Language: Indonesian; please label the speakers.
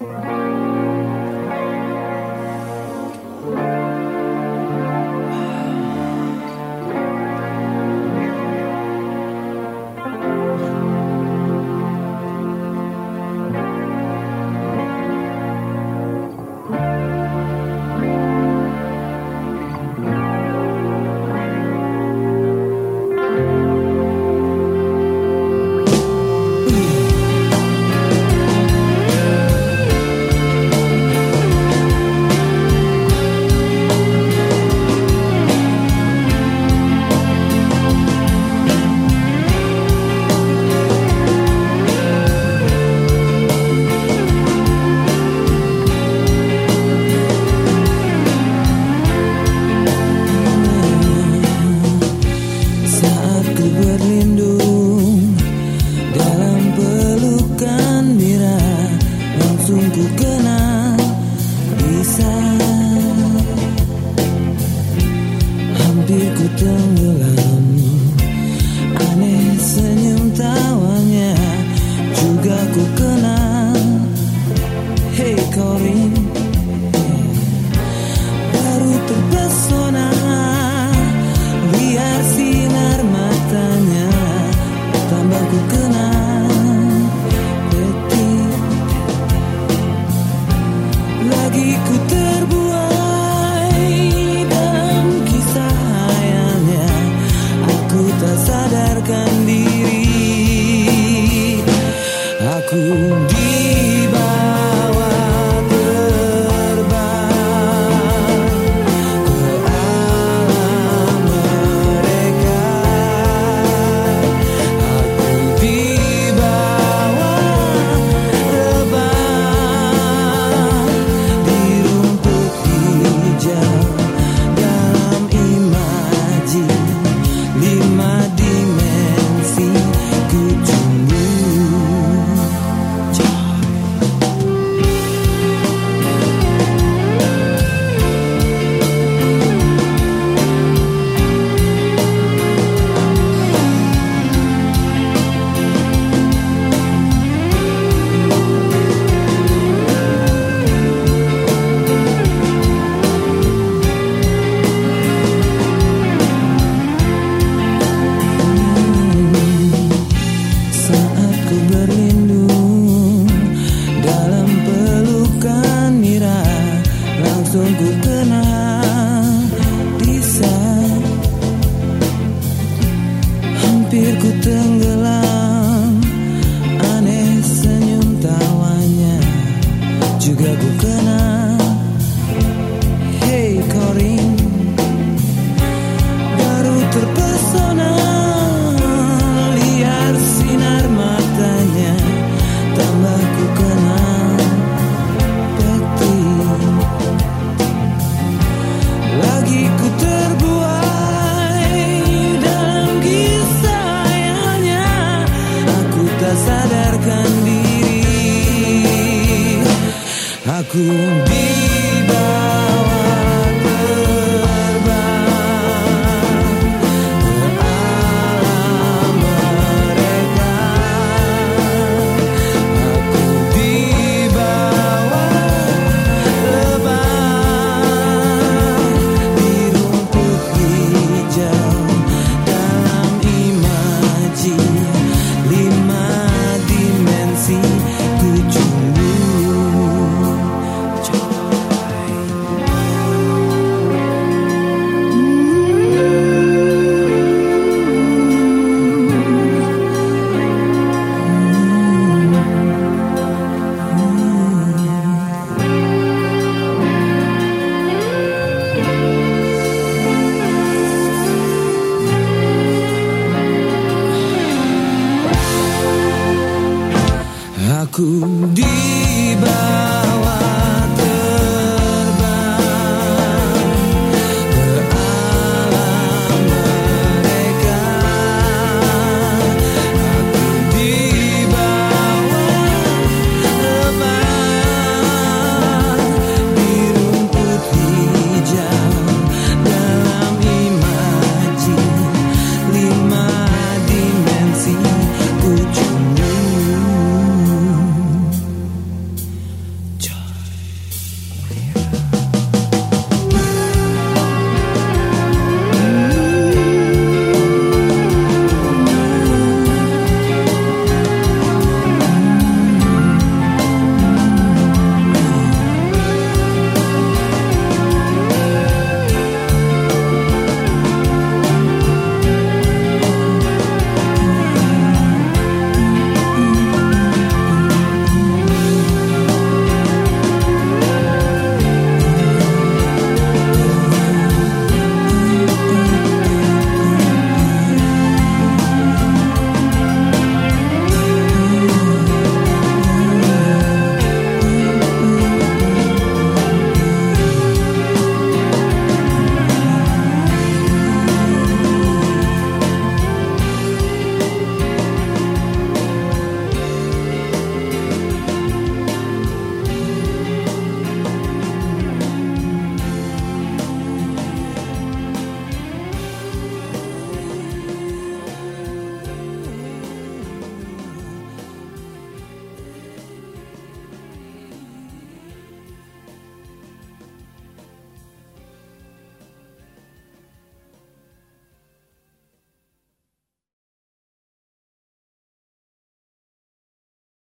Speaker 1: Right. 一个 bisa Hampir ku tenggelam Aneh senyum tawanya Juga ku kenal. Hey Corin Baru terpesona Liar sinar matanya Tambah ku tak sadarkan diri. Aku di Ku dibawa